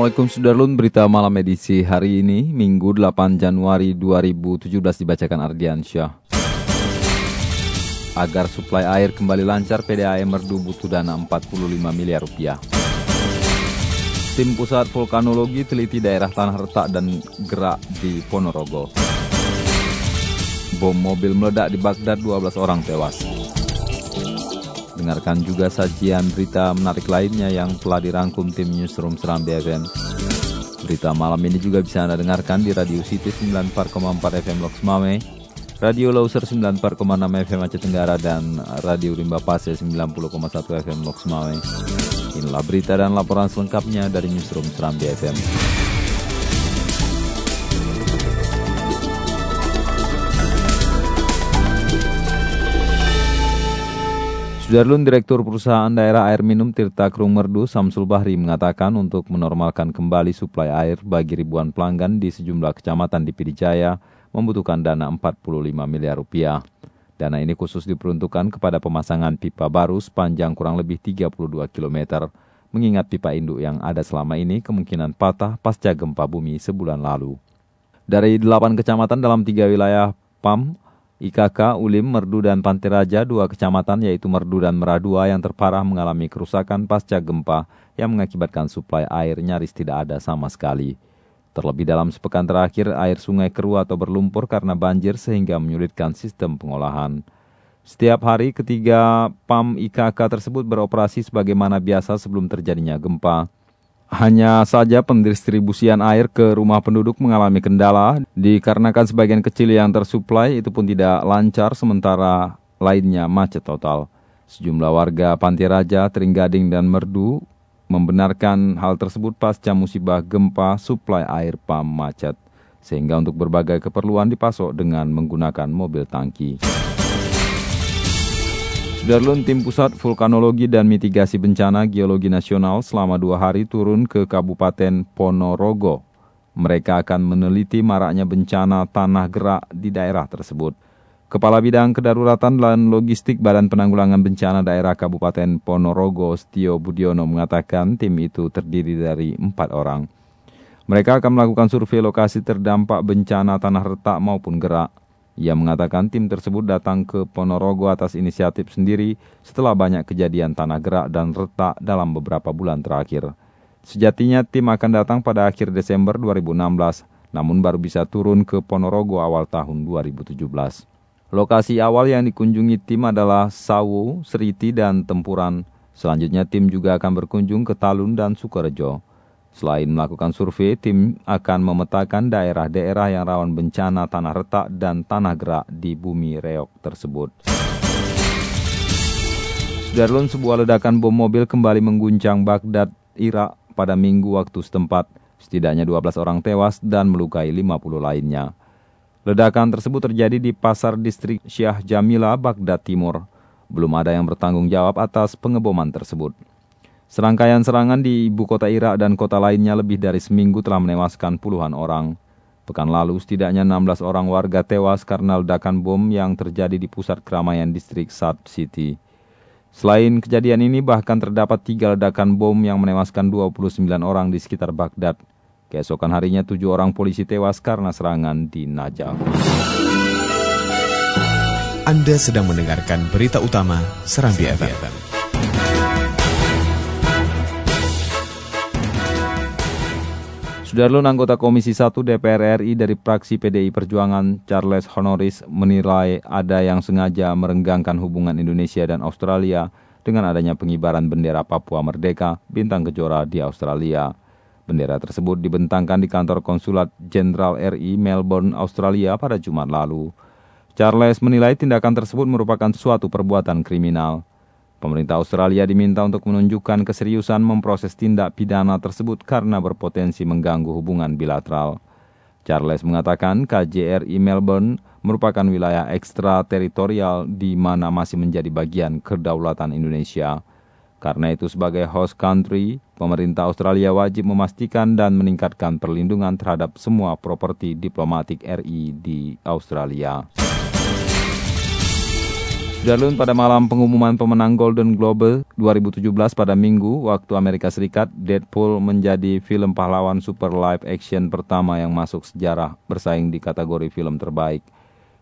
Assalamualaikum Sudarlun, berita malam edisi hari ini, Minggu 8 Januari 2017 dibacakan Ardian Syah. Agar suplai air kembali lancar, PDAM merdu butuh dana 45 miliar rupiah. Tim Pusat Vulkanologi teliti daerah tanah retak dan gerak di Ponorogo. Bom mobil meledak di Baghdad, 12 orang tewas. Dengarkan juga sajian berita menarik lainnya yang telah dirangkum tim Newsroom Seram BFM. Berita malam ini juga bisa Anda dengarkan di Radio City 94,4 FM Loks Mame, Radio Loser 94,6 FM Aceh Tenggara, dan Radio Rimba Pase 90,1 FM Loks Mame. Inilah berita dan laporan selengkapnya dari Newsroom Seram BFM. Sudarlun Direktur Perusahaan Daerah Air Minum Tirta Krung Merdu Samsul Bahri mengatakan untuk menormalkan kembali suplai air bagi ribuan pelanggan di sejumlah kecamatan di Pidijaya membutuhkan dana 45 miliar rupiah. Dana ini khusus diperuntukkan kepada pemasangan pipa baru sepanjang kurang lebih 32 km, mengingat pipa induk yang ada selama ini kemungkinan patah pasca gempa bumi sebulan lalu. Dari 8 kecamatan dalam tiga wilayah PAM, IKK, Ulim, Merdu, dan Pantiraja, dua kecamatan yaitu Merdu dan Meradua yang terparah mengalami kerusakan pasca gempa yang mengakibatkan suplai air nyaris tidak ada sama sekali. Terlebih dalam sepekan terakhir, air sungai keruh atau berlumpur karena banjir sehingga menyulitkan sistem pengolahan. Setiap hari ketiga PAM IKK tersebut beroperasi sebagaimana biasa sebelum terjadinya gempa. Hanya saja pendistribusian air ke rumah penduduk mengalami kendala dikarenakan sebagian kecil yang tersuplai itu pun tidak lancar sementara lainnya macet total. Sejumlah warga Panti Raja, Teringgading, dan Merdu membenarkan hal tersebut pasca musibah gempa suplai air PAM macet. Sehingga untuk berbagai keperluan dipasok dengan menggunakan mobil tangki. Darlun Tim Pusat Vulkanologi dan Mitigasi Bencana Geologi Nasional selama dua hari turun ke Kabupaten Ponorogo. Mereka akan meneliti maraknya bencana tanah gerak di daerah tersebut. Kepala Bidang Kedaruratan dan Logistik Badan Penanggulangan Bencana Daerah Kabupaten Ponorogo, Stio Budiono mengatakan tim itu terdiri dari empat orang. Mereka akan melakukan survei lokasi terdampak bencana tanah retak maupun gerak. Ia mengatakan tim tersebut datang ke Ponorogo atas inisiatif sendiri setelah banyak kejadian tanah gerak dan retak dalam beberapa bulan terakhir. Sejatinya tim akan datang pada akhir Desember 2016, namun baru bisa turun ke Ponorogo awal tahun 2017. Lokasi awal yang dikunjungi tim adalah Sawu, Seriti, dan Tempuran. Selanjutnya tim juga akan berkunjung ke Talun dan Sukorejo. Selain melakukan survei, tim akan memetakan daerah-daerah yang rawan bencana tanah retak dan tanah gerak di bumi reok tersebut. Sudarlun sebuah ledakan bom mobil kembali mengguncang Baghdad, Irak pada minggu waktu setempat. Setidaknya 12 orang tewas dan melukai 50 lainnya. Ledakan tersebut terjadi di pasar distrik Syah Jamila, Baghdad Timur. Belum ada yang bertanggung jawab atas pengeboman tersebut. Serangkaian serangan di ibu kota Irak dan kota lainnya lebih dari seminggu telah menewaskan puluhan orang. Pekan lalu setidaknya 16 orang warga tewas karena ledakan bom yang terjadi di pusat keramaian distrik Sad City. Selain kejadian ini bahkan terdapat tiga ledakan bom yang menewaskan 29 orang di sekitar Baghdad. Keesokan harinya tujuh orang polisi tewas karena serangan di Najaf. Anda sedang mendengarkan berita utama Serambi FM. Sudarlun anggota Komisi 1 DPR RI dari praksi PDI Perjuangan Charles Honoris menilai ada yang sengaja merenggangkan hubungan Indonesia dan Australia dengan adanya pengibaran bendera Papua Merdeka bintang kejora di Australia. Bendera tersebut dibentangkan di kantor konsulat Jenderal RI Melbourne, Australia pada Jumat lalu. Charles menilai tindakan tersebut merupakan suatu perbuatan kriminal. Pemerintah Australia diminta untuk menunjukkan keseriusan memproses tindak pidana tersebut karena berpotensi mengganggu hubungan bilateral. Charles mengatakan KJRI Melbourne merupakan wilayah ekstrateritorial di mana masih menjadi bagian kedaulatan Indonesia. Karena itu sebagai host country, pemerintah Australia wajib memastikan dan meningkatkan perlindungan terhadap semua properti diplomatik RI di Australia. Darlun pada malam pengumuman pemenang Golden Globe 2017 pada Minggu waktu Amerika Serikat, Deadpool menjadi film pahlawan super live action pertama yang masuk sejarah bersaing di kategori film terbaik.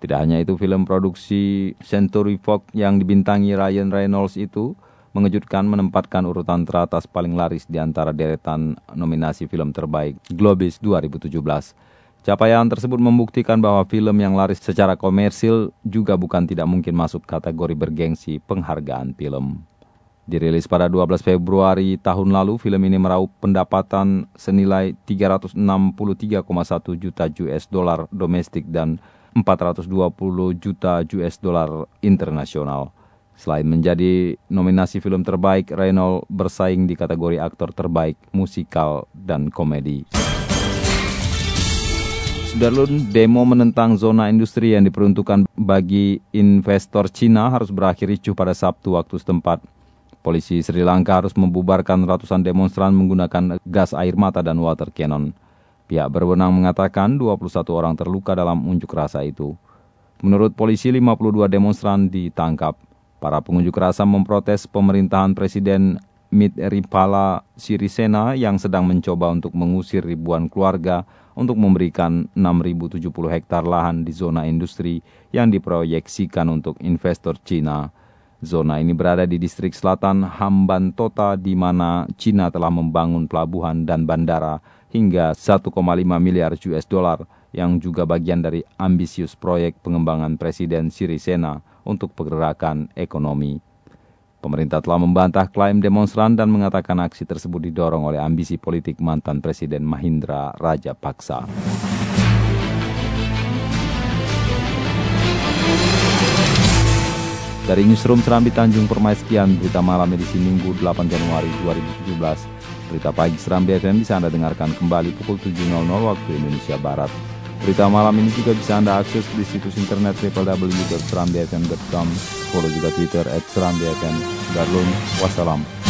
Tidak hanya itu, film produksi Century Fox yang dibintangi Ryan Reynolds itu mengejutkan menempatkan urutan teratas paling laris di antara deretan nominasi film terbaik Globis 2017. Capaian tersebut membuktikan bahwa film yang laris secara komersil juga bukan tidak mungkin masuk kategori bergengsi penghargaan film. Dirilis pada 12 Februari tahun lalu, film ini meraup pendapatan senilai 363,1 juta US dollar domestik dan 420 juta US dollar internasional. Selain menjadi nominasi film terbaik, Reynolds bersaing di kategori aktor terbaik, musikal, dan komedi. Sudarlun, demo menentang zona industri yang diperuntukkan bagi investor Cina harus berakhir ricuh pada Sabtu waktu setempat. Polisi Sri Lanka harus membubarkan ratusan demonstran menggunakan gas air mata dan water cannon. Pihak berwenang mengatakan 21 orang terluka dalam unjuk rasa itu. Menurut polisi, 52 demonstran ditangkap. Para pengunjuk rasa memprotes pemerintahan Presiden Ripala Sirisena yang sedang mencoba untuk mengusir ribuan keluarga untuk memberikan 6.070 hektar lahan di zona industri yang diproyeksikan untuk investor Cina. Zona ini berada di distrik selatan Hambantota di mana Cina telah membangun pelabuhan dan bandara hingga 1,5 miliar US dollar yang juga bagian dari ambisius proyek pengembangan Presiden Sirisena untuk pergerakan ekonomi. Pemerintah telah membantah klaim demonstran dan mengatakan aksi tersebut didorong oleh ambisi politik mantan Presiden Mahindra Raja Paksa. Dari Newsroom Serambi Tanjung Permai sekian berita malam edisi Minggu 8 Januari 2017. Berita pagi Serambi FM bisa Anda dengarkan kembali pukul 7.00 waktu Indonesia Barat. Berita malam ini juga bisa Anda akses di situs internet www.serambifm.com. Follow juga Twitter at Serambifm. Darulun, wassalam.